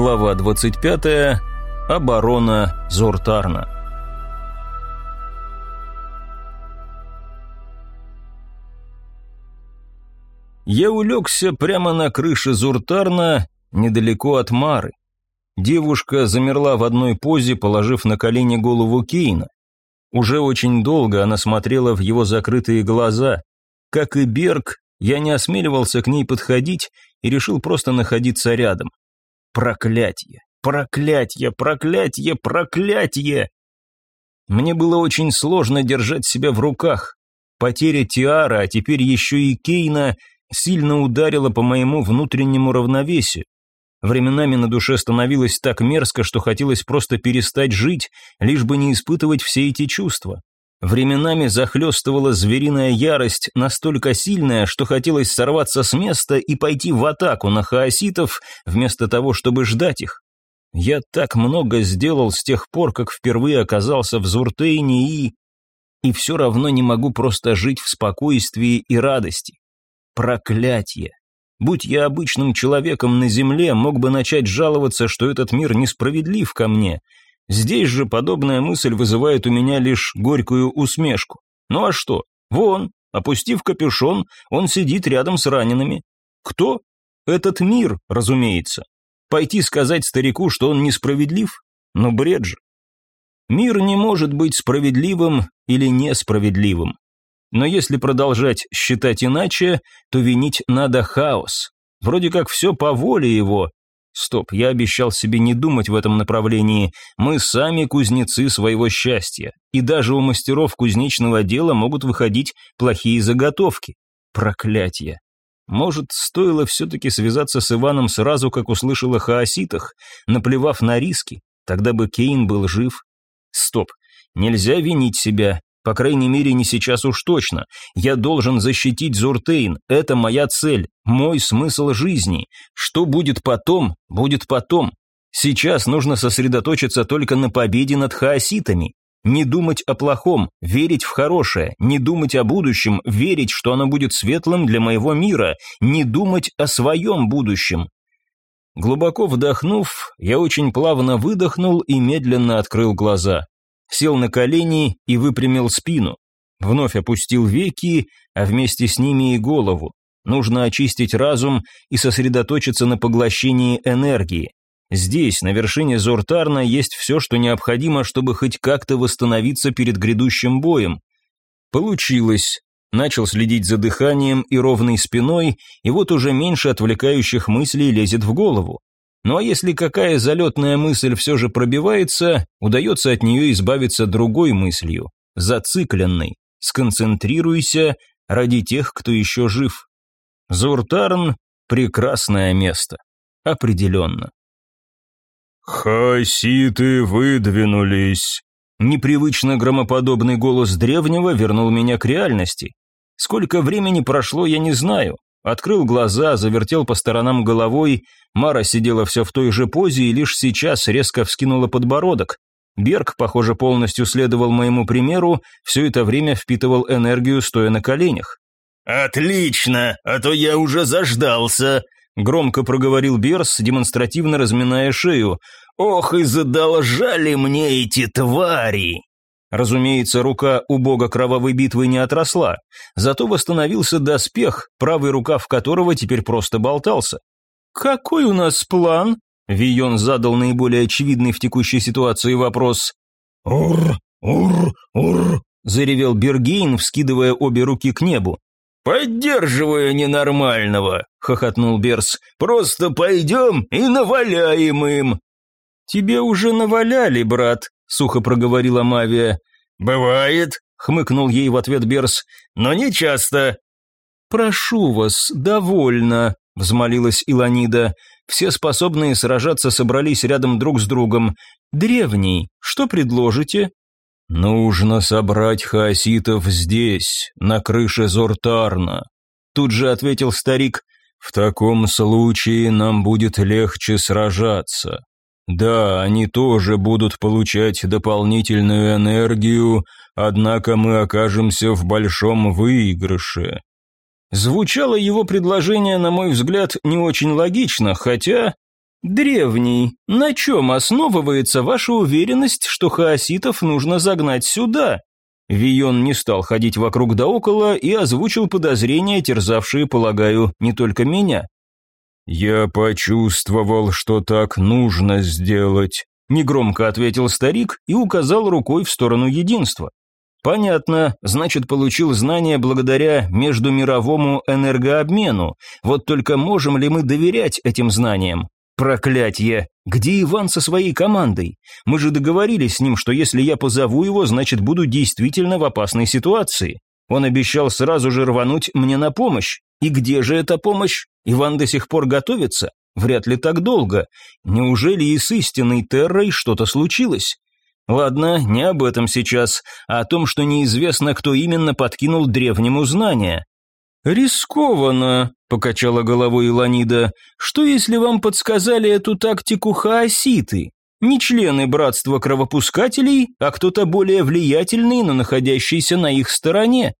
Глава 25. Оборона Зортарна. Я улегся прямо на крыше Зуртарна, недалеко от Мары. Девушка замерла в одной позе, положив на колени голову Кейна. Уже очень долго она смотрела в его закрытые глаза. Как и Берг, я не осмеливался к ней подходить и решил просто находиться рядом. Проклятье, проклятье, проклятье, проклятье! Мне было очень сложно держать себя в руках. Потеря Тиара, а теперь еще и Кейна, сильно ударила по моему внутреннему равновесию. Временами на душе становилось так мерзко, что хотелось просто перестать жить, лишь бы не испытывать все эти чувства. Временами захлестывала звериная ярость, настолько сильная, что хотелось сорваться с места и пойти в атаку на хаоситов, вместо того, чтобы ждать их. Я так много сделал с тех пор, как впервые оказался в Зуртейне и... И все равно не могу просто жить в спокойствии и радости. Проклятие. Будь я обычным человеком на земле, мог бы начать жаловаться, что этот мир несправедлив ко мне. Здесь же подобная мысль вызывает у меня лишь горькую усмешку. Ну а что? Вон, опустив капюшон, он сидит рядом с ранеными. Кто? Этот мир, разумеется. Пойти сказать старику, что он несправедлив? Ну бред же. Мир не может быть справедливым или несправедливым. Но если продолжать считать иначе, то винить надо хаос. Вроде как все по воле его. Стоп, я обещал себе не думать в этом направлении. Мы сами кузнецы своего счастья. И даже у мастеров кузнечного дела могут выходить плохие заготовки. Проклятие. Может, стоило все-таки связаться с Иваном сразу, как услышал о хаоситах, наплевав на риски? Тогда бы Кейн был жив. Стоп, нельзя винить себя. По крайней мере, не сейчас уж точно. Я должен защитить Зуртейн. Это моя цель, мой смысл жизни. Что будет потом, будет потом. Сейчас нужно сосредоточиться только на победе над хаоситами. Не думать о плохом, верить в хорошее, не думать о будущем, верить, что оно будет светлым для моего мира, не думать о своем будущем. Глубоко вдохнув, я очень плавно выдохнул и медленно открыл глаза сел на колени и выпрямил спину. Вновь опустил веки, а вместе с ними и голову. Нужно очистить разум и сосредоточиться на поглощении энергии. Здесь, на вершине Зортарна, есть все, что необходимо, чтобы хоть как-то восстановиться перед грядущим боем. Получилось. Начал следить за дыханием и ровной спиной, и вот уже меньше отвлекающих мыслей лезет в голову. Ну а если какая залетная мысль все же пробивается, удается от нее избавиться другой мыслью, зацикленной. Сконцентрируйся ради тех, кто еще жив. Зуртарн – прекрасное место. Определенно. «Хаситы выдвинулись!» Непривычно громоподобный голос древнего вернул меня к реальности. Сколько времени прошло, я не знаю. Открыл глаза, завертел по сторонам головой. Мара сидела все в той же позе и лишь сейчас резко вскинула подбородок. Берг, похоже, полностью следовал моему примеру, все это время впитывал энергию, стоя на коленях. «Отлично, а то я уже заждался», — громко проговорил Берс, демонстративно разминая шею. «Ох, и задолжали мне эти твари!» Разумеется, рука у бога кровавой битвы не отросла, зато восстановился доспех, правый рукав которого теперь просто болтался. «Какой у нас план?» Вион задал наиболее очевидный в текущей ситуации вопрос. «Ур, ур, ур», заревел Бергейн, вскидывая обе руки к небу. «Поддерживая ненормального», — хохотнул Берс. «Просто пойдем и наваляем им». «Тебе уже наваляли, брат», сухо проговорила Мавия. «Бывает», — хмыкнул ей в ответ Берс, — «но не часто». «Прошу вас, довольно», — взмолилась Иланида. Все способные сражаться собрались рядом друг с другом. «Древний, что предложите?» «Нужно собрать хаоситов здесь, на крыше Зортарна», — тут же ответил старик. «В таком случае нам будет легче сражаться. Да, они тоже будут получать дополнительную энергию, однако мы окажемся в большом выигрыше. Звучало его предложение, на мой взгляд, не очень логично, хотя... «Древний, на чем основывается ваша уверенность, что хаоситов нужно загнать сюда?» Вион не стал ходить вокруг да около и озвучил подозрения, терзавшие, полагаю, не только меня. «Я почувствовал, что так нужно сделать», — негромко ответил старик и указал рукой в сторону единства. Понятно, значит, получил знания благодаря междумировому энергообмену. Вот только можем ли мы доверять этим знаниям? Проклятье! Где Иван со своей командой? Мы же договорились с ним, что если я позову его, значит буду действительно в опасной ситуации. Он обещал сразу же рвануть мне на помощь. И где же эта помощь? Иван до сих пор готовится? Вряд ли так долго. Неужели и с истинной Террой что-то случилось? Ладно, не об этом сейчас, а о том, что неизвестно, кто именно подкинул древнему знания. «Рискованно», — покачала головой Иланида. «Что если вам подсказали эту тактику хаоситы? Не члены братства кровопускателей, а кто-то более влиятельный, но находящийся на их стороне?»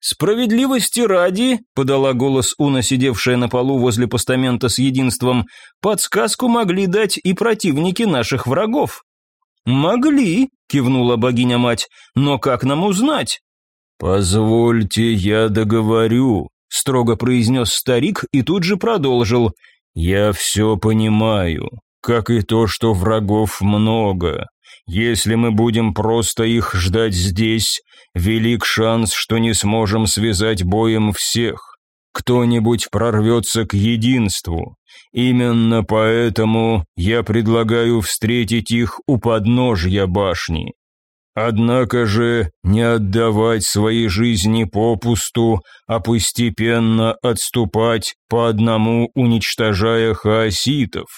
«Справедливости ради», — подала голос Уна, сидевшая на полу возле постамента с единством, «подсказку могли дать и противники наших врагов». «Могли», — кивнула богиня-мать, — «но как нам узнать?» «Позвольте, я договорю», — строго произнес старик и тут же продолжил. «Я все понимаю, как и то, что врагов много. Если мы будем просто их ждать здесь, велик шанс, что не сможем связать боем всех. Кто-нибудь прорвется к единству. Именно поэтому я предлагаю встретить их у подножья башни. Однако же не отдавать свои жизни попусту, а постепенно отступать по одному, уничтожая хаоситов.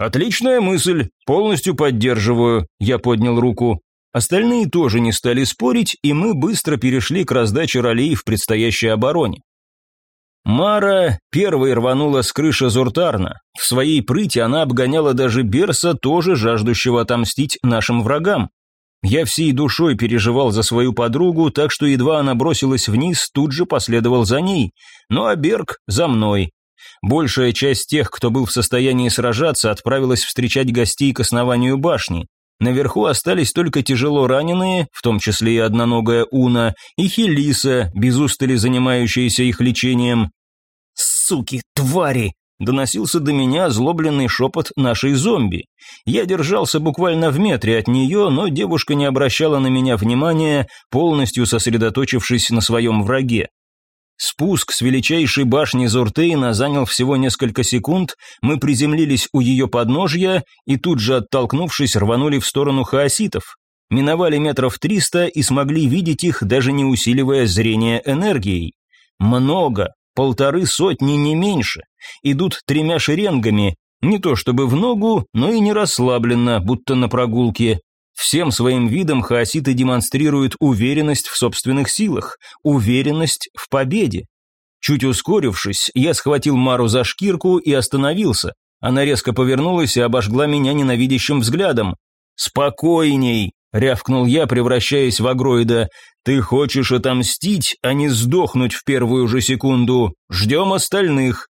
Отличная мысль, полностью поддерживаю, я поднял руку. Остальные тоже не стали спорить, и мы быстро перешли к раздаче ролей в предстоящей обороне. Мара первой рванула с крыши Зуртарна. В своей прыти она обгоняла даже Берса, тоже жаждущего отомстить нашим врагам. Я всей душой переживал за свою подругу, так что едва она бросилась вниз, тут же последовал за ней. Ну а Берг за мной. Большая часть тех, кто был в состоянии сражаться, отправилась встречать гостей к основанию башни. Наверху остались только тяжело раненые, в том числе и одноногая Уна, и Хелиса, без устали занимающаяся их лечением. «Суки, твари!» Доносился до меня озлобленный шепот нашей зомби. Я держался буквально в метре от нее, но девушка не обращала на меня внимания, полностью сосредоточившись на своем враге. Спуск с величайшей башни Зуртейна занял всего несколько секунд, мы приземлились у ее подножья и тут же, оттолкнувшись, рванули в сторону хаоситов. Миновали метров триста и смогли видеть их, даже не усиливая зрение энергией. Много, полторы сотни, не меньше. Идут тремя шеренгами, не то чтобы в ногу, но и не расслабленно, будто на прогулке. Всем своим видом хаоситы демонстрируют уверенность в собственных силах, уверенность в победе. Чуть ускорившись, я схватил Мару за шкирку и остановился. Она резко повернулась и обожгла меня ненавидящим взглядом. «Спокойней!» — рявкнул я, превращаясь в агроида. «Ты хочешь отомстить, а не сдохнуть в первую же секунду. Ждем остальных».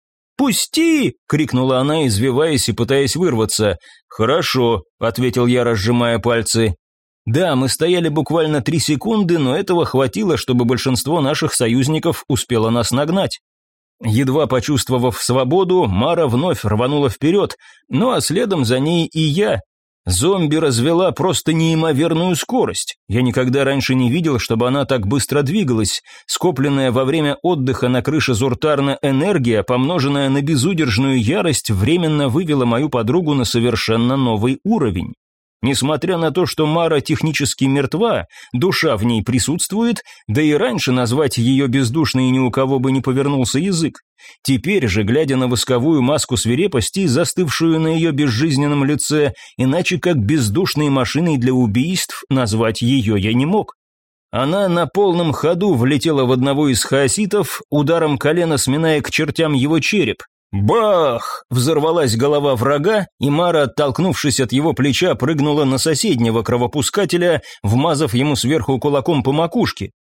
«Пусти!» — крикнула она, извиваясь и пытаясь вырваться. «Хорошо», — ответил я, разжимая пальцы. Да, мы стояли буквально три секунды, но этого хватило, чтобы большинство наших союзников успело нас нагнать. Едва почувствовав свободу, Мара вновь рванула вперед, ну а следом за ней и я, Зомби развела просто неимоверную скорость. Я никогда раньше не видел, чтобы она так быстро двигалась. Скопленная во время отдыха на крыше Зуртарна энергия, помноженная на безудержную ярость, временно вывела мою подругу на совершенно новый уровень. Несмотря на то, что Мара технически мертва, душа в ней присутствует, да и раньше назвать ее бездушной ни у кого бы не повернулся язык. Теперь же, глядя на восковую маску свирепости, застывшую на ее безжизненном лице, иначе как бездушной машиной для убийств, назвать ее я не мог. Она на полном ходу влетела в одного из хаоситов, ударом колена сминая к чертям его череп. Бах! Взорвалась голова врага, и Мара, оттолкнувшись от его плеча, прыгнула на соседнего кровопускателя, вмазав ему сверху кулаком по макушке.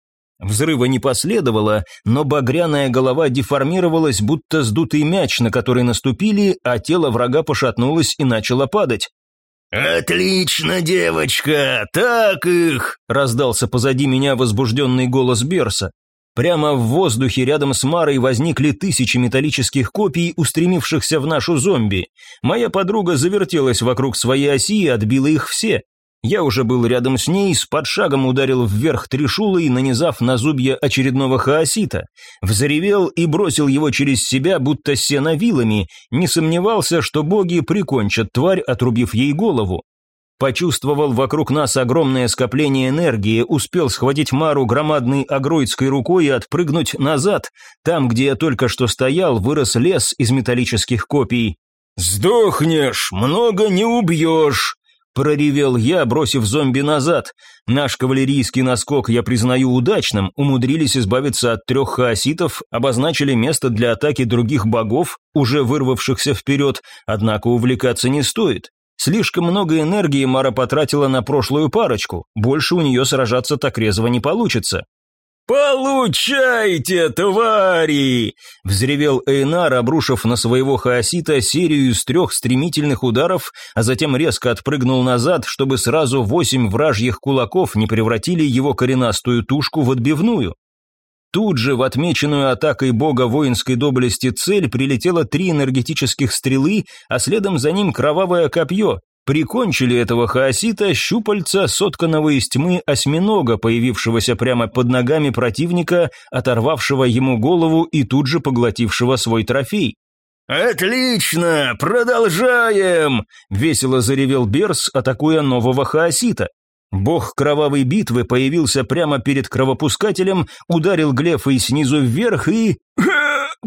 Взрыва не последовало, но багряная голова деформировалась, будто сдутый мяч, на который наступили, а тело врага пошатнулось и начало падать. «Отлично, девочка! Так их!» – раздался позади меня возбужденный голос Берса. Прямо в воздухе рядом с Марой возникли тысячи металлических копий, устремившихся в нашу зомби. Моя подруга завертелась вокруг своей оси и отбила их все. Я уже был рядом с ней, с подшагом ударил вверх трешулой, нанизав на зубья очередного хаосита. Взревел и бросил его через себя, будто сено вилами, не сомневался, что боги прикончат тварь, отрубив ей голову. Почувствовал вокруг нас огромное скопление энергии, успел схватить Мару громадной агроидской рукой и отпрыгнуть назад. Там, где я только что стоял, вырос лес из металлических копий. «Сдохнешь, много не убьешь», Проревел я, бросив зомби назад. Наш кавалерийский наскок я признаю удачным, умудрились избавиться от трех хаоситов, обозначили место для атаки других богов, уже вырвавшихся вперед, однако увлекаться не стоит. Слишком много энергии Мара потратила на прошлую парочку, больше у нее сражаться так резво не получится. «Получайте, твари!» – взревел Эйнар, обрушив на своего хаосита серию из трех стремительных ударов, а затем резко отпрыгнул назад, чтобы сразу восемь вражьих кулаков не превратили его коренастую тушку в отбивную. Тут же в отмеченную атакой бога воинской доблести цель прилетело три энергетических стрелы, а следом за ним кровавое копье, Прикончили этого хаосита щупальца, сотканного из тьмы осьминога, появившегося прямо под ногами противника, оторвавшего ему голову и тут же поглотившего свой трофей. «Отлично! Продолжаем!» – весело заревел Берс, атакуя нового хаосита. Бог кровавой битвы появился прямо перед кровопускателем, ударил Глефой снизу вверх и...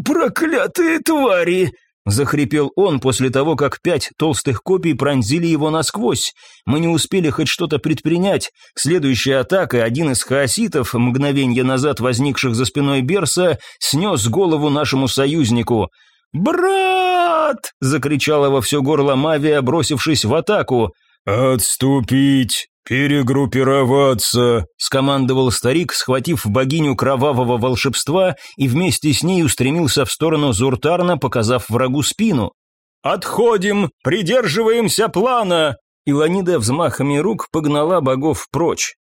«Проклятые твари!» Захрипел он после того, как пять толстых копий пронзили его насквозь. Мы не успели хоть что-то предпринять. Следующая атака, один из хаоситов, мгновенье назад возникших за спиной Берса, снес голову нашему союзнику. «Брат!» – закричала во все горло Мавия, бросившись в атаку. «Отступить!» «Перегруппироваться!» – скомандовал старик, схватив богиню кровавого волшебства и вместе с ней устремился в сторону Зуртарна, показав врагу спину. «Отходим! Придерживаемся плана!» Илонида взмахами рук погнала богов прочь.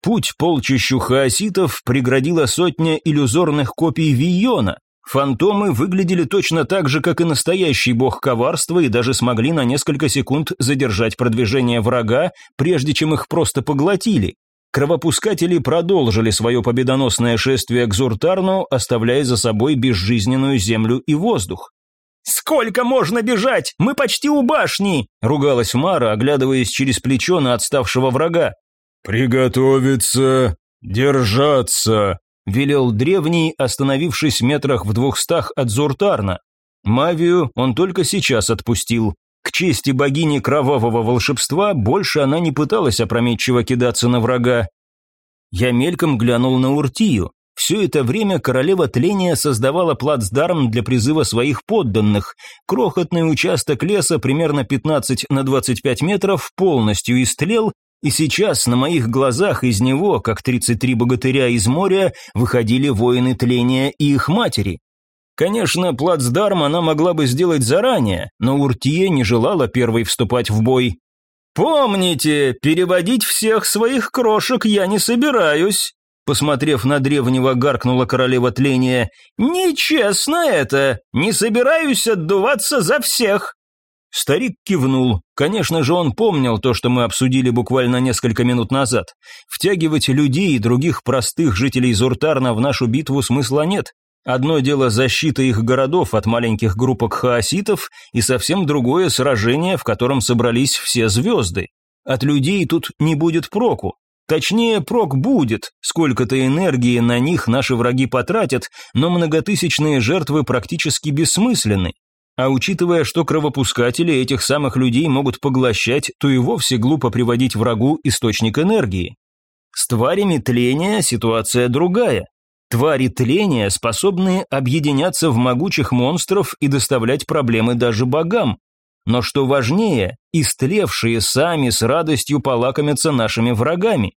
Путь полчищу хаоситов преградила сотня иллюзорных копий Вийона. Фантомы выглядели точно так же, как и настоящий бог коварства, и даже смогли на несколько секунд задержать продвижение врага, прежде чем их просто поглотили. Кровопускатели продолжили свое победоносное шествие к Зуртарну, оставляя за собой безжизненную землю и воздух. «Сколько можно бежать? Мы почти у башни!» – ругалась Мара, оглядываясь через плечо на отставшего врага. «Приготовиться! Держаться!» Велел древний, остановившись метрах в двухстах от Зуртарна. Мавию он только сейчас отпустил. К чести богини кровавого волшебства больше она не пыталась опрометчиво кидаться на врага. Я мельком глянул на Уртию. Все это время королева тления создавала плацдарм для призыва своих подданных. Крохотный участок леса примерно 15 на 25 метров полностью истлел и сейчас на моих глазах из него, как 33 богатыря из моря, выходили воины тления и их матери. Конечно, плацдарм она могла бы сделать заранее, но Уртия не желала первой вступать в бой. «Помните, переводить всех своих крошек я не собираюсь», Посмотрев на древнего, гаркнула королева тления. «Нечестно это! Не собираюсь отдуваться за всех!» Старик кивнул. Конечно же, он помнил то, что мы обсудили буквально несколько минут назад. Втягивать людей и других простых жителей Зуртарна в нашу битву смысла нет. Одно дело защита их городов от маленьких группок хаоситов, и совсем другое сражение, в котором собрались все звезды. От людей тут не будет проку. Точнее, прок будет, сколько-то энергии на них наши враги потратят, но многотысячные жертвы практически бессмысленны. А учитывая, что кровопускатели этих самых людей могут поглощать, то и вовсе глупо приводить врагу источник энергии. С тварями тления ситуация другая. Твари тления способны объединяться в могучих монстров и доставлять проблемы даже богам. Но что важнее, истлевшие сами с радостью полакомятся нашими врагами.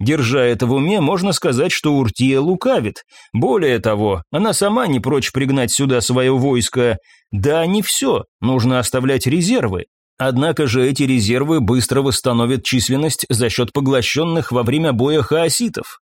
Держа это в уме, можно сказать, что Уртия лукавит. Более того, она сама не прочь пригнать сюда свое войско. Да, не все, нужно оставлять резервы. Однако же эти резервы быстро восстановят численность за счет поглощенных во время боя хаоситов.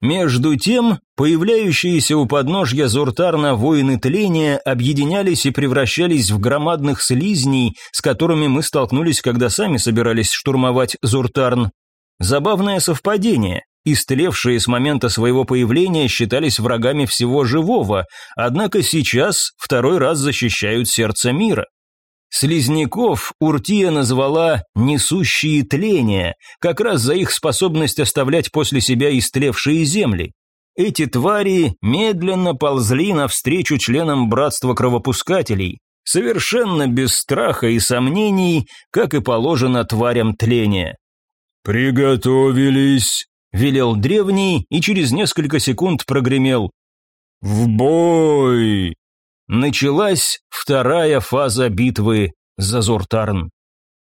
Между тем, появляющиеся у подножья Зуртарна воины тления объединялись и превращались в громадных слизней, с которыми мы столкнулись, когда сами собирались штурмовать Зуртарн. Забавное совпадение. Истлевшие с момента своего появления считались врагами всего живого, однако сейчас второй раз защищают сердце мира. Слизняков Уртия назвала «несущие тления», как раз за их способность оставлять после себя истлевшие земли. Эти твари медленно ползли навстречу членам братства кровопускателей, совершенно без страха и сомнений, как и положено тварям тления. «Приготовились», — велел древний и через несколько секунд прогремел. «В бой!» Началась вторая фаза битвы за Зортарн.